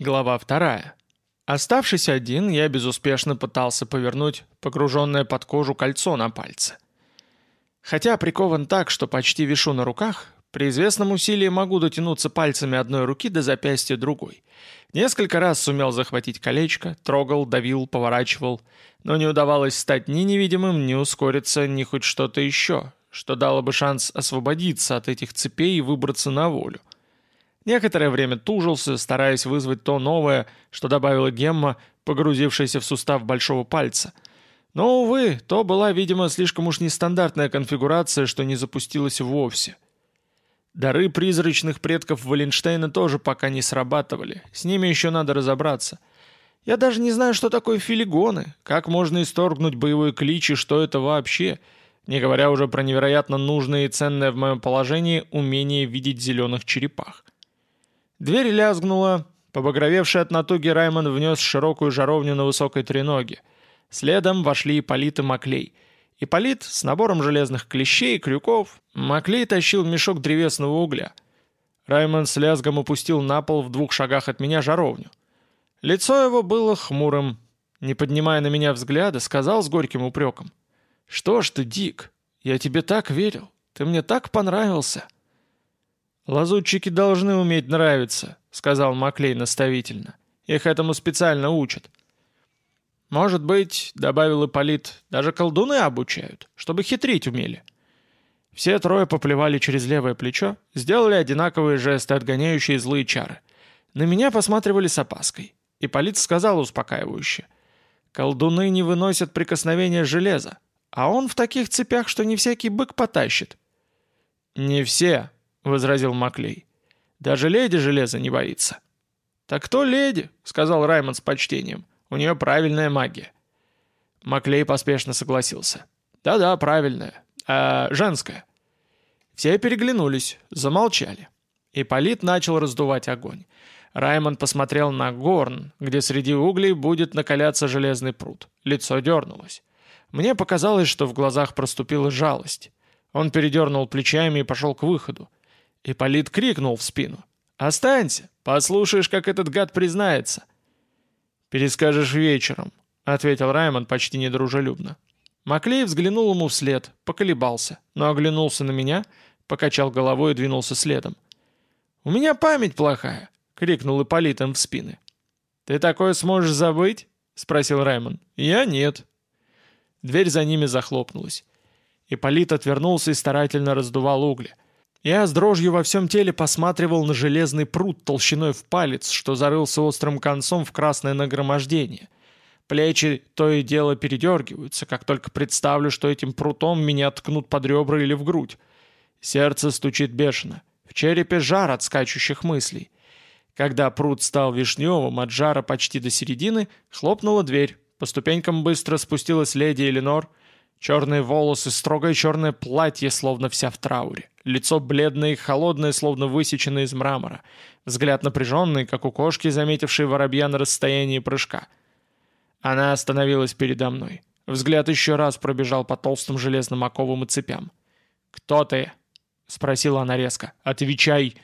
Глава вторая. Оставшись один, я безуспешно пытался повернуть погруженное под кожу кольцо на пальце. Хотя прикован так, что почти вишу на руках, при известном усилии могу дотянуться пальцами одной руки до запястья другой. Несколько раз сумел захватить колечко, трогал, давил, поворачивал, но не удавалось стать ни невидимым, ни ускориться, ни хоть что-то еще, что дало бы шанс освободиться от этих цепей и выбраться на волю. Некоторое время тужился, стараясь вызвать то новое, что добавила Гемма, погрузившаяся в сустав большого пальца. Но, увы, то была, видимо, слишком уж нестандартная конфигурация, что не запустилась вовсе. Дары призрачных предков Валенштейна тоже пока не срабатывали, с ними еще надо разобраться. Я даже не знаю, что такое филигоны, как можно исторгнуть боевой клич и что это вообще, не говоря уже про невероятно нужное и ценное в моем положении умение видеть зеленых черепах. Дверь лязгнула. Побагровевший от натуги Раймон внес широкую жаровню на высокой треноге. Следом вошли Ипполит и Маклей. Ипполит с набором железных клещей и крюков. Маклей тащил мешок древесного угля. Раймон с лязгом опустил на пол в двух шагах от меня жаровню. Лицо его было хмурым. Не поднимая на меня взгляда, сказал с горьким упреком. «Что ж ты, Дик, я тебе так верил. Ты мне так понравился». «Лазутчики должны уметь нравиться», — сказал Маклей наставительно. «Их этому специально учат». «Может быть, — добавил Ипполит, — даже колдуны обучают, чтобы хитрить умели». Все трое поплевали через левое плечо, сделали одинаковые жесты, отгоняющие злые чары. На меня посматривали с опаской. Ипполит сказал успокаивающе. «Колдуны не выносят прикосновения железа, а он в таких цепях, что не всякий бык потащит». «Не все», — возразил Маклей. «Даже леди железа не боится». «Так кто леди?» — сказал Раймонд с почтением. «У нее правильная магия». Маклей поспешно согласился. «Да-да, правильная. А женская». Все переглянулись, замолчали. Ипполит начал раздувать огонь. Раймонд посмотрел на горн, где среди углей будет накаляться железный пруд. Лицо дернулось. Мне показалось, что в глазах проступила жалость. Он передернул плечами и пошел к выходу. Ипполит крикнул в спину. «Останься! Послушаешь, как этот гад признается!» «Перескажешь вечером», — ответил Раймонд почти недружелюбно. Маклей взглянул ему вслед, поколебался, но оглянулся на меня, покачал головой и двинулся следом. «У меня память плохая!» — крикнул Ипполит им в спины. «Ты такое сможешь забыть?» — спросил Раймонд. «Я нет». Дверь за ними захлопнулась. Ипполит отвернулся и старательно раздувал угли. Я с дрожью во всем теле посматривал на железный пруд толщиной в палец, что зарылся острым концом в красное нагромождение. Плечи то и дело передергиваются, как только представлю, что этим прутом меня ткнут под ребра или в грудь. Сердце стучит бешено. В черепе жар от скачущих мыслей. Когда пруд стал вишневым от жара почти до середины, хлопнула дверь. По ступенькам быстро спустилась леди Эленор. Черные волосы, строгое черное платье, словно вся в трауре. Лицо бледное и холодное, словно высеченное из мрамора. Взгляд напряженный, как у кошки, заметившей воробья на расстоянии прыжка. Она остановилась передо мной. Взгляд еще раз пробежал по толстым железным оковам и цепям. «Кто ты?» — спросила она резко. «Отвечай!»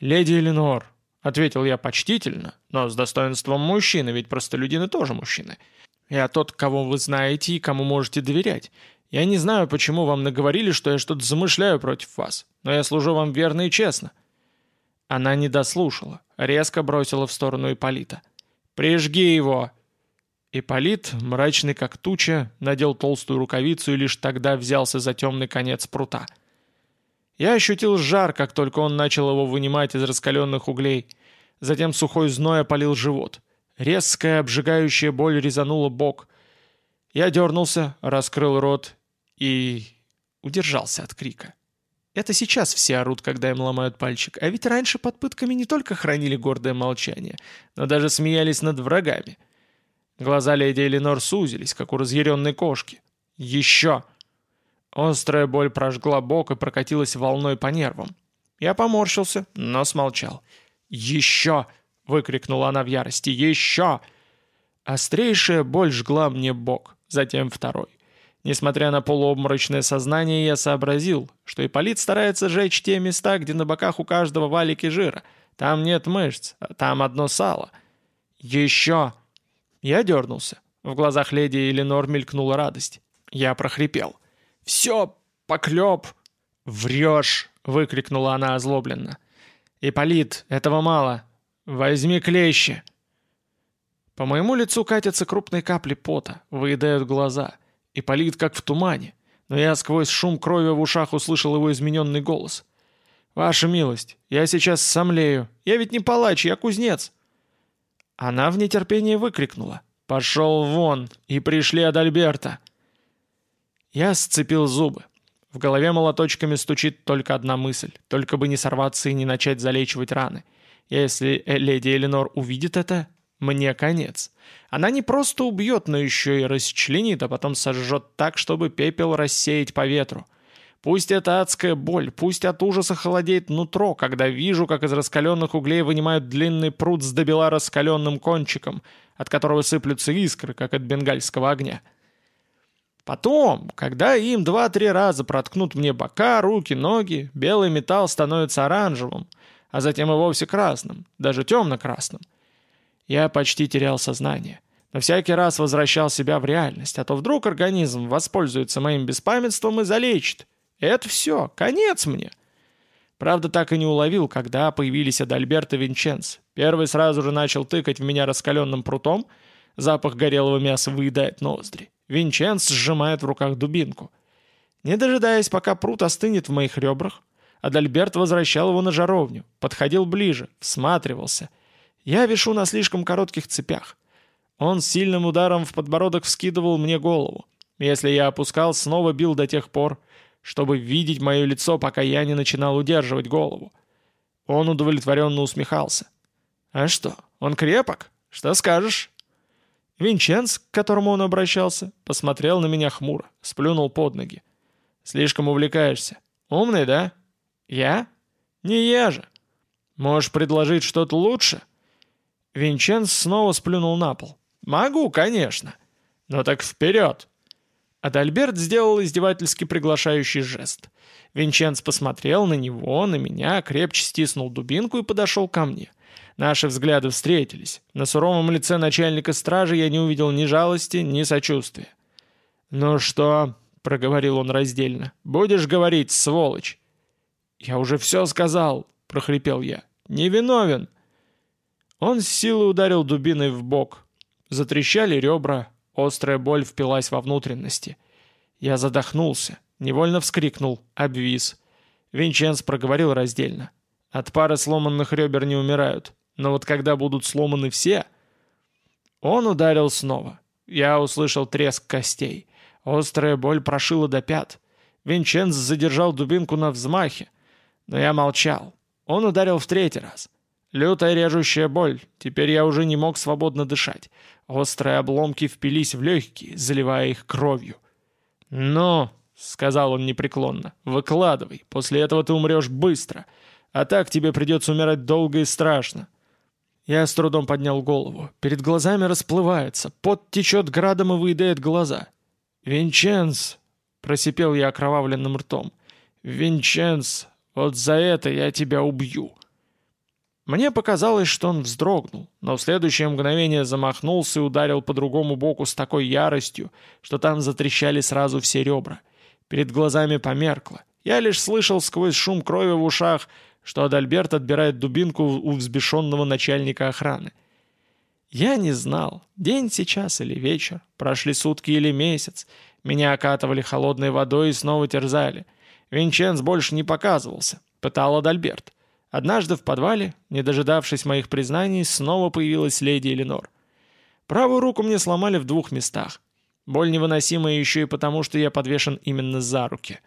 «Леди Эленор», — ответил я почтительно, но с достоинством мужчины, ведь простолюдины тоже мужчины. «Я тот, кого вы знаете и кому можете доверять. Я не знаю, почему вам наговорили, что я что-то замышляю против вас, но я служу вам верно и честно». Она не дослушала, резко бросила в сторону Ипполита. «Прижги его!» Ипполит, мрачный как туча, надел толстую рукавицу и лишь тогда взялся за темный конец прута. Я ощутил жар, как только он начал его вынимать из раскаленных углей. Затем сухой зной опалил живот. Резкая обжигающая боль резанула бок. Я дернулся, раскрыл рот и... удержался от крика. Это сейчас все орут, когда им ломают пальчик, а ведь раньше под пытками не только хранили гордое молчание, но даже смеялись над врагами. Глаза леди Эленор сузились, как у разъяренной кошки. «Еще!» Острая боль прожгла бок и прокатилась волной по нервам. Я поморщился, но смолчал. «Еще!» — выкрикнула она в ярости. «Еще!» Острейшая боль жгла мне бок, затем второй. Несмотря на полуобморочное сознание, я сообразил, что Ипполит старается жечь те места, где на боках у каждого валики жира, Там нет мышц, а там одно сало. Еще!» Я дернулся. В глазах леди Эленор мелькнула радость. Я прохрипел. «Все, поклеп!» «Врешь!» — выкрикнула она озлобленно. «Ипполит, этого мало. Возьми клещи!» По моему лицу катятся крупные капли пота, выедают глаза. Ипполит как в тумане, но я сквозь шум крови в ушах услышал его измененный голос. «Ваша милость, я сейчас сомлею. Я ведь не палач, я кузнец!» Она в нетерпении выкрикнула. «Пошел вон! И пришли от Альберта!» Я сцепил зубы. В голове молоточками стучит только одна мысль. Только бы не сорваться и не начать залечивать раны. Если леди Эленор увидит это, мне конец. Она не просто убьет, но еще и расчленит, а потом сожжет так, чтобы пепел рассеять по ветру. Пусть это адская боль, пусть от ужаса холодеет нутро, когда вижу, как из раскаленных углей вынимают длинный пруд с добела раскаленным кончиком, от которого сыплются искры, как от бенгальского огня. Потом, когда им два-три раза проткнут мне бока, руки, ноги, белый металл становится оранжевым, а затем и вовсе красным, даже темно-красным. Я почти терял сознание, но всякий раз возвращал себя в реальность, а то вдруг организм воспользуется моим беспамятством и залечит. Это все, конец мне. Правда, так и не уловил, когда появились Адальберт и Винченц. Первый сразу же начал тыкать в меня раскаленным прутом, запах горелого мяса выедает ноздри. Винченц сжимает в руках дубинку. Не дожидаясь, пока прут остынет в моих ребрах, Адальберт возвращал его на жаровню, подходил ближе, всматривался — я вешу на слишком коротких цепях. Он сильным ударом в подбородок вскидывал мне голову. Если я опускал, снова бил до тех пор, чтобы видеть мое лицо, пока я не начинал удерживать голову. Он удовлетворенно усмехался. «А что, он крепок? Что скажешь?» Винченц, к которому он обращался, посмотрел на меня хмуро, сплюнул под ноги. «Слишком увлекаешься. Умный, да? Я? Не я же. Можешь предложить что-то лучше?» Винченц снова сплюнул на пол. «Могу, конечно. Но так вперед!» Адальберт сделал издевательски приглашающий жест. Винченц посмотрел на него, на меня, крепче стиснул дубинку и подошел ко мне. Наши взгляды встретились. На суровом лице начальника стражи я не увидел ни жалости, ни сочувствия. «Ну что?» — проговорил он раздельно. «Будешь говорить, сволочь?» «Я уже все сказал», — прохрипел я. «Невиновен». Он с силой ударил дубиной в бок. Затрещали ребра, острая боль впилась во внутренности. Я задохнулся, невольно вскрикнул, обвис. Винченц проговорил раздельно. От пары сломанных ребер не умирают, но вот когда будут сломаны все... Он ударил снова. Я услышал треск костей. Острая боль прошила до пят. Винченц задержал дубинку на взмахе. Но я молчал. Он ударил в третий раз. Лютая режущая боль. Теперь я уже не мог свободно дышать. Острые обломки впились в легкие, заливая их кровью. «Но», — сказал он непреклонно, — «выкладывай. После этого ты умрешь быстро. А так тебе придется умирать долго и страшно». Я с трудом поднял голову. Перед глазами расплывается, пот течет градом и выедает глаза. «Винченц!» — просипел я окровавленным ртом. «Винченц, вот за это я тебя убью!» Мне показалось, что он вздрогнул, но в следующее мгновение замахнулся и ударил по другому боку с такой яростью, что там затрещали сразу все ребра. Перед глазами померкло. Я лишь слышал сквозь шум крови в ушах, что Адальберт отбирает дубинку у взбешенного начальника охраны. Я не знал, день сейчас или вечер, прошли сутки или месяц. Меня окатывали холодной водой и снова терзали. Винченц больше не показывался, пытал Адальберт. Однажды в подвале, не дожидавшись моих признаний, снова появилась леди Эленор. Правую руку мне сломали в двух местах. Боль невыносимая еще и потому, что я подвешен именно за руки.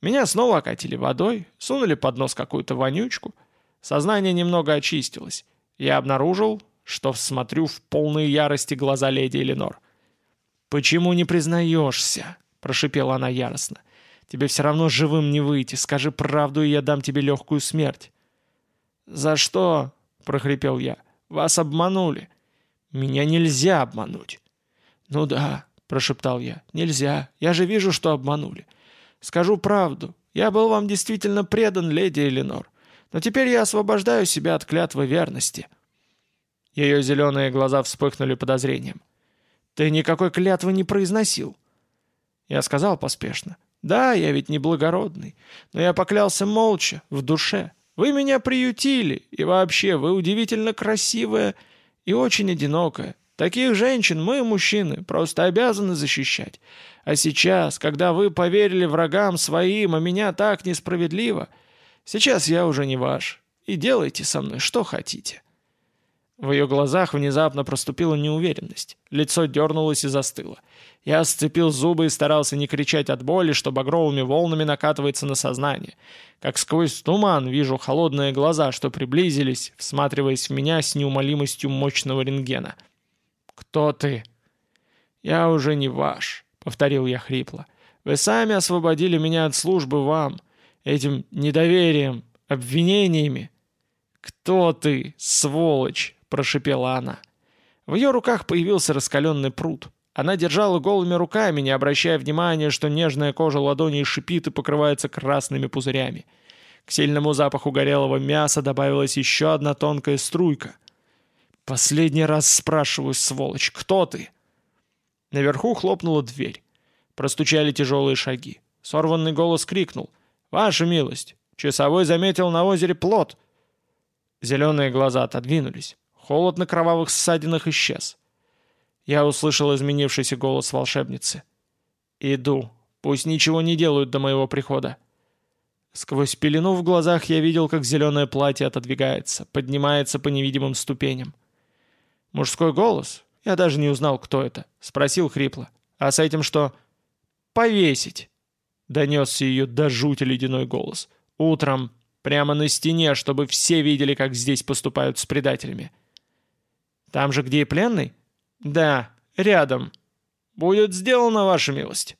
Меня снова окатили водой, сунули под нос какую-то вонючку. Сознание немного очистилось. Я обнаружил, что смотрю в полной ярости глаза леди Эленор. «Почему не признаешься?» – прошипела она яростно. «Тебе все равно живым не выйти. Скажи правду, и я дам тебе легкую смерть». «За что?» — прохрипел я. «Вас обманули». «Меня нельзя обмануть». «Ну да», — прошептал я. «Нельзя. Я же вижу, что обманули. Скажу правду. Я был вам действительно предан, леди Эленор. Но теперь я освобождаю себя от клятвы верности». Ее зеленые глаза вспыхнули подозрением. «Ты никакой клятвы не произносил». Я сказал поспешно. «Да, я ведь не благородный, но я поклялся молча, в душе. Вы меня приютили, и вообще вы удивительно красивая и очень одинокая. Таких женщин мы, мужчины, просто обязаны защищать. А сейчас, когда вы поверили врагам своим, а меня так несправедливо, сейчас я уже не ваш. И делайте со мной что хотите». В ее глазах внезапно проступила неуверенность. Лицо дернулось и застыло. Я сцепил зубы и старался не кричать от боли, что багровыми волнами накатывается на сознание. Как сквозь туман вижу холодные глаза, что приблизились, всматриваясь в меня с неумолимостью мощного рентгена. «Кто ты?» «Я уже не ваш», — повторил я хрипло. «Вы сами освободили меня от службы вам, этим недоверием, обвинениями». «Кто ты, сволочь?» прошипела она. В ее руках появился раскаленный пруд. Она держала голыми руками, не обращая внимания, что нежная кожа ладоней шипит и покрывается красными пузырями. К сильному запаху горелого мяса добавилась еще одна тонкая струйка. «Последний раз спрашиваю, сволочь, кто ты?» Наверху хлопнула дверь. Простучали тяжелые шаги. Сорванный голос крикнул. «Ваша милость! Часовой заметил на озере плод!» Зеленые глаза отодвинулись. Холод на кровавых ссадинах исчез. Я услышал изменившийся голос волшебницы. «Иду. Пусть ничего не делают до моего прихода». Сквозь пелену в глазах я видел, как зеленое платье отодвигается, поднимается по невидимым ступеням. Мужской голос, я даже не узнал, кто это, спросил хрипло. «А с этим что?» «Повесить!» — донесся ее до жути ледяной голос. «Утром, прямо на стене, чтобы все видели, как здесь поступают с предателями». Там же, где и пленный? Да, рядом. Будет сделано, ваша милость.